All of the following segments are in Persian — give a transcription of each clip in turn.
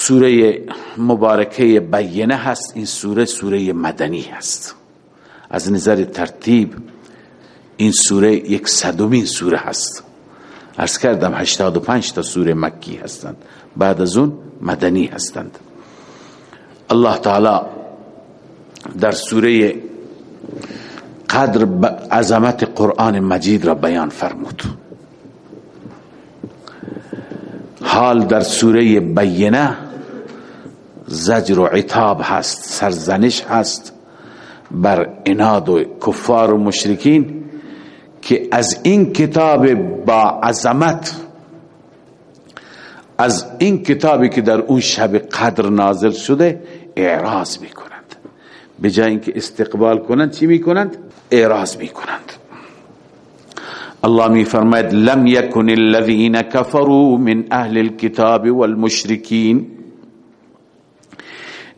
سوره مبارکه بینه هست. این سوره سوره مدنی هست. از نظر ترتیب این سوره یک صدومین سوره هست. ارز کردم 85 تا سوره مکی هستند. بعد از اون مدنی هستند. الله تعالی در سوره قدر عظمت قرآن مجید را بیان فرمود. حال در سوره بینه زجر و عتاب هست سرزنش هست بر اناد و کفار و مشرکین که از این کتاب با عظمت از این کتابی که در اون شب قدر نازل شده اعراض می‌کنند. به جای اینکه استقبال کنند چی می‌کنند؟ اعراض می‌کنند. الله می فرماید لم يكن الذين كفروا من اهل الكتاب والمشركين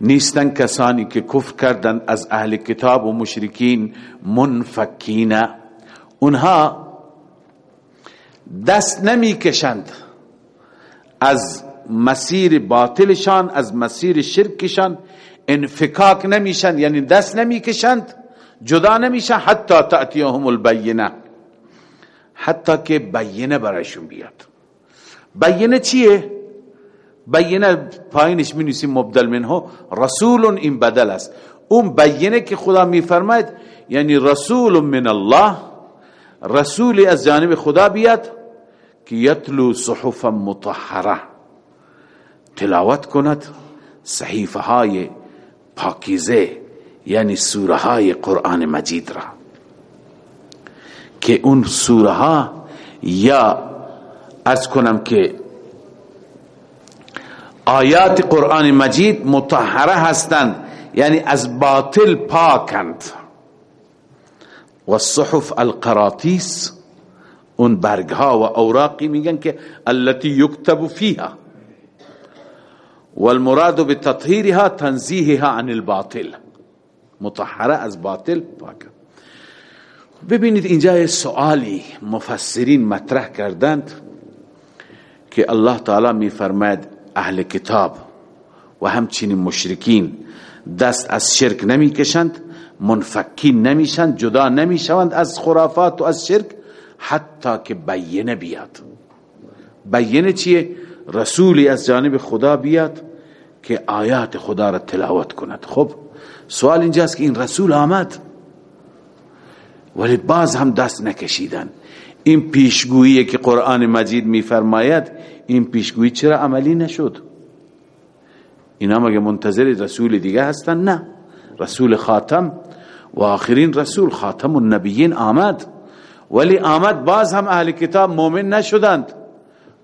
نیستن کسانی که کفر کردند از اهل کتاب و مشرکین منفکین. اونها دست نمی کشند از مسیر باطلشان از مسیر شرکشان. انفکاک نمیشند یعنی دست نمی کشند جدا نمیشن. حتی تأتیهم البینه حتی که بینه برایشون بیاد. بینه چیه؟ بینه پایینش می نویسیم مبدل منه رسول این بدل است. اون بینه که خدا می فرماید یعنی رسول من الله رسول از جانب خدا بیاد که یتلو صحفا مطهره تلاوت کند صحیفه های پاکیزه یعنی سوره های قرآن مجید را. که اون سوره ها یا از کنم که آیات قرآن مجید مطهره هستند. یعنی از باطل پاکند. و صحف القراتیس اون برگ ها و اوراقی میگن که التي یکتب فیها. والمراد بتطهیرها تنزیهها عن الباطل. مطهره از باطل پاکند ببینید اینجا سوالی مفسرین مطرح کردند که الله تعالی می فرماید اهل کتاب و همچنین مشرکین. دست از شرک نمی کشند منفکین نمیشند جدا نمی‌شوند از خرافات و از شرک حتی که بینه بیاد. بینه چیه؟ رسولی از جانب خدا بیاد که آیات خدا را تلاوت کند. خب سوال اینجاست که این رسول آمد ولی باز هم دست نکشیدن. این پیشگویی که قرآن مجید میفرماید این پیشگویی چرا عملی نشد؟ اینا مگه منتظر رسول دیگه هستن؟ نه. رسول خاتم و آخرین رسول خاتم النبیین آمد. ولی آمد باز هم اهل کتاب مؤمن نشدند.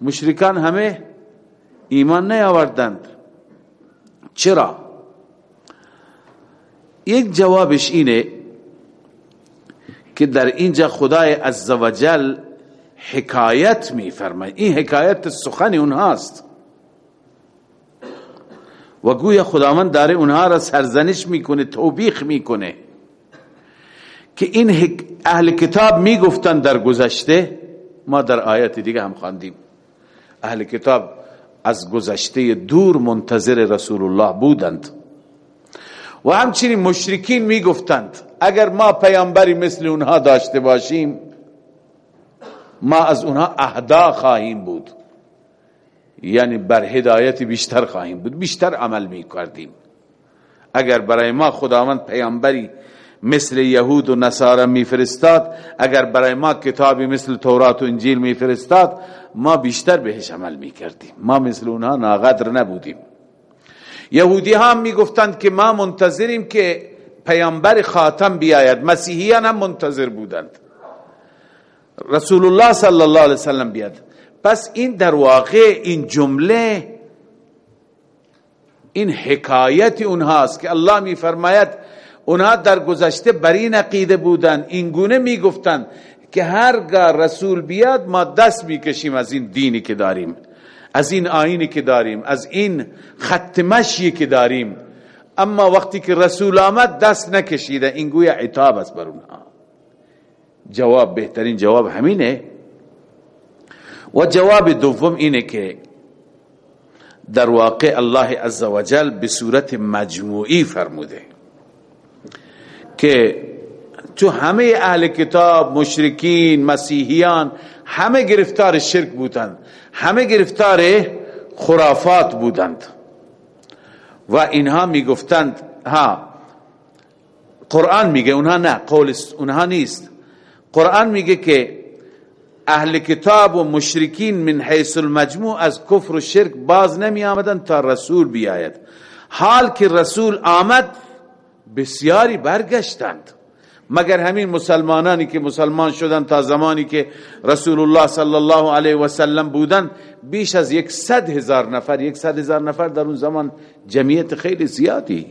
مشرکان همه ایمان نیاوردند. چرا؟ یک جوابش اینه که در اینجا خدای عزوجل حکایت می فرماید این حکایت سخن اونهاست. و گویا خداوند داره اونها را سرزنش می‌کنه توبیخ می‌کنه. که این اهل کتاب می‌گفتن در گذشته ما در آیت دیگه هم خواندیم. اهل کتاب از گذشته دور منتظر رسول الله بودند. و همچنین مشرکین می‌گفتند اگر ما پیامبری مثل اونها داشته باشیم ما از اونها اهدا خواهیم بود. یعنی بر هدایت بیشتر خواهیم بود. بیشتر عمل می کردیم اگر برای ما خداوند پیامبری مثل یهود و نصارا میفرستاد اگر برای ما کتابی مثل تورات و انجیل میفرستاد ما بیشتر بهش عمل می‌کردیم. ما مثل اونها ناقدر نبودیم. یهودی هم می‌گفتند که ما منتظریم که پیامبر خاتم بیاید. مسیحیان هم منتظر بودند. رسول الله صلی الله علیه وسلم بیاد پس این در واقع این جمله این حکایت اونهاست که الله میفرماید اونها در گذشته بری نقیده بودند این گونه می‌گفتند که هرگاه رسول بیاد ما دست می‌کشیم از این دینی که داریم از این آینی که داریم از این خط مشی که داریم اما وقتی که رسول آمد دست نکشیده این گویا عتاب است بر اونها جواب بهترین جواب همینه. و جواب دوم اینه که در واقع الله عزوجل به صورت مجموعی فرموده که تو همه اهل کتاب مشرکین مسیحیان همه گرفتار شرک بودند همه گرفتار خرافات بودند. و اینها می‌گفتند ها قرآن میگه اونها نه قول اونها نیست. قرآن میگه که اهل کتاب و مشرکین من حیث المجموع از کفر و شرک باز نمی آمدن تا رسول بیاید. حال که رسول آمد بسیاری برگشتند. مگر همین مسلمانانی که مسلمان شدند تا زمانی که رسول الله صلی الله علیه و سلم بودن بیش از یک صد هزار نفر یک صد هزار نفر در اون زمان جمعیت خیلی زیادی.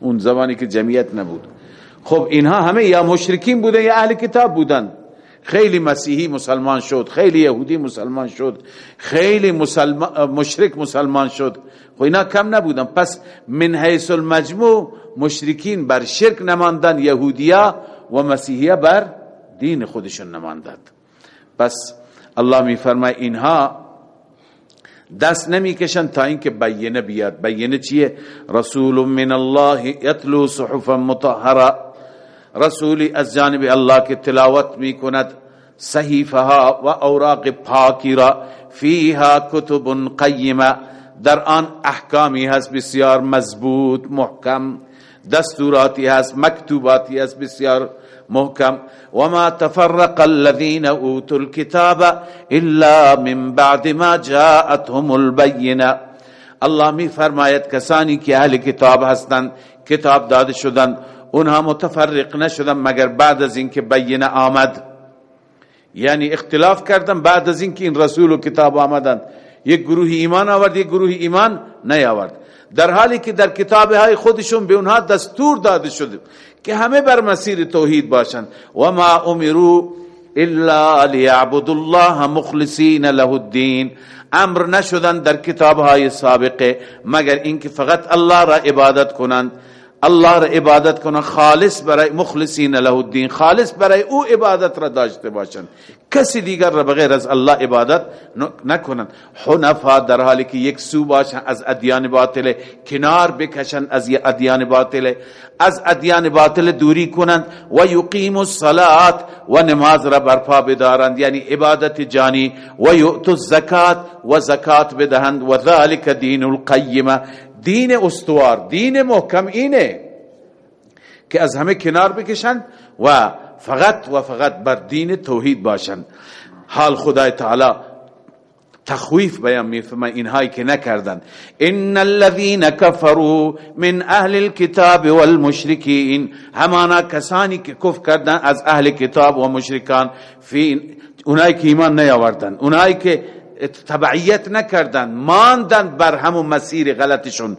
اون زمانی که جمعیت نبود. خب اینها همه یا مشرکین بودن یا اهل کتاب بودن. خیلی مسیحی مسلمان شد خیلی یهودی مسلمان شد خیلی مسلمان مشرک مسلمان شد. خب اینا کم نبودن. پس من حیث المجموع مشرکین بر شرک نماندن یهودیا و مسیحیا بر دین خودشون نماندند. پس الله می فرمای اینها دست نمی‌کشن تا اینکه بینه بیاد. بینه چیه؟ رسول من الله یتلو صحفا مطهره رسولی از جانب الله که تلاوت می کند صحیفه ها و اوراق پاکی را فیها کتب قیمه. در آن احکامی هست بسیار مضبوط محکم. دستوراتی هست مکتوباتی هست بسیار محکم. وما تفرق الذين اوتوا الكتاب الا من بعد ما جاءتهم البينه الله می فرماید کسانی که أهل کتاب هستند کتاب داده شدند اونها متفرق نشدن مگر بعد از اینکه بینه آمد. یعنی اختلاف کردن بعد از اینکه این رسول و کتاب آمدند. یک گروه ایمان آورد یک گروه ایمان نیاورد. در حالی که در کتاب های خودشون به اونها دستور داده شده که همه بر مسیر توحید باشند. و ما امروا الا ليعبدوا الله مخلصین له الدین امر نشدن در کتاب های سابقه مگر اینکه فقط الله را عبادت کنند. الله را عبادت کنن خالص برای مخلصین له الدین خالص برای او عبادت را داشته باشند. کسی دیگر را بغیر از الله عبادت نکنند. حنفا در حالی که یک سو باشند از ادیان باطل کنار بکشند از ادیان باطل. از ادیان باطل دوری کنند. و یقیم الصلاه و نماز را برپا بدارند. یعنی عبادت جانی. و یؤتوا الزکات و زکات بدهند. و ذلك دین القیمه دین استوار دین محکم اینه که از همه کنار بکشن و فقط و فقط بر دین توحید باشن. حال خدای تعالی تخویف بیان میفرمای اینهایی که نکردن. ان الذين كفروا من اهل الكتاب والمشركين همانا کسانی که کفر کردن از اهل کتاب و مشرکان فی اونایی که ایمان نیاوردن اونایی که تبعیت نکردن ماندن بر همون مسیر غلطشون.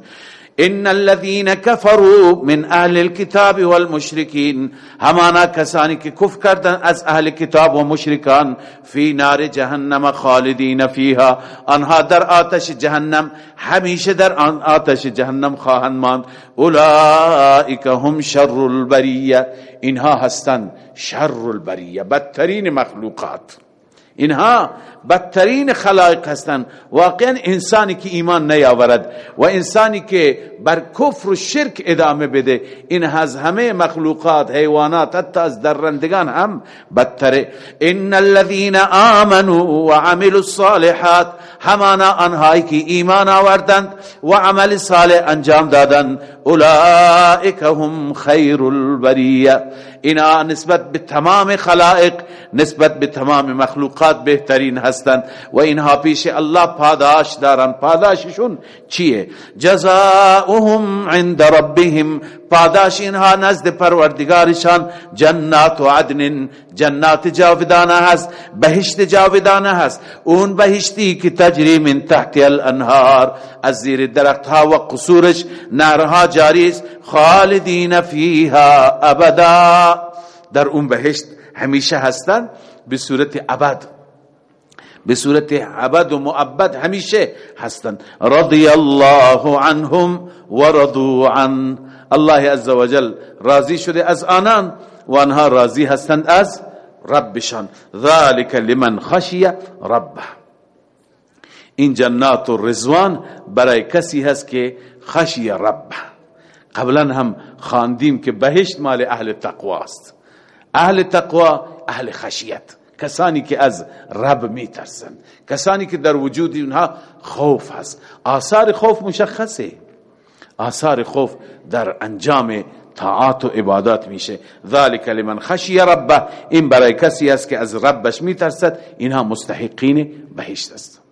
إن الذين كفروا من أهل الكتاب والمشركين همانا کسانی که کفر کردن از أهل کتاب و مشرکان فی نار جهنم خالدین فیها. آنها در آتش جهنم همیشه در آتش جهنم خواهند ماند. اولئک هم شر البریه. اینها هستند شر البریه بدترین مخلوقات. اینها بدترین خلایق هستند. واقعا انسانی که ایمان نیاورد و انسانی که بر کفر و شرک ادامه بده این از همه مخلوقات حیوانات حتی از درندگان هم بدتره. ان الذين امنوا وعملوا الصالحات همانا آنهایی که ایمان آوردند و عمل صالح انجام دادند. اولئک هم خیر البریه. اینا نسبت به تمام خلائق نسبت به تمام مخلوقات بهترین هستند. و اینها پیش الله پاداش دارن. پاداششون چیه؟ جزاؤهم عند ربهم پاداش اینها نزد پروردگارشان جنات و عدن جنات جاودانه هست بهشت جاودانه هست. اون بهشتی که تجری من تحت الانهار. از زیر درخت ها و قصورش نارها جاری است. خالدین فیها ابدا. در اون بهشت همیشه هستند به صورت ابد. به صورت ابد و معبد همیشه هستند رضی الله عنهم و رضوا عن الله عز وجل راضی شده از آنان و آنها راضی هستند از ربشان. ذلك لمن خشی ربه. این جنات و رزوان برای کسی هست که خشی رب قبلا هم خواندیم که بهشت مال اهل تقوا است. اهل تقوا اهل خشیت. کسانی که از رب میترسن کسانی که در وجود اونها خوف هست. آثار خوف مشخصه. آثار خوف در انجام طاعات و عبادات میشه. ذالک لمن خشی ربه. این برای کسی است که از ربش میترسد. اینها مستحقین بهشت است.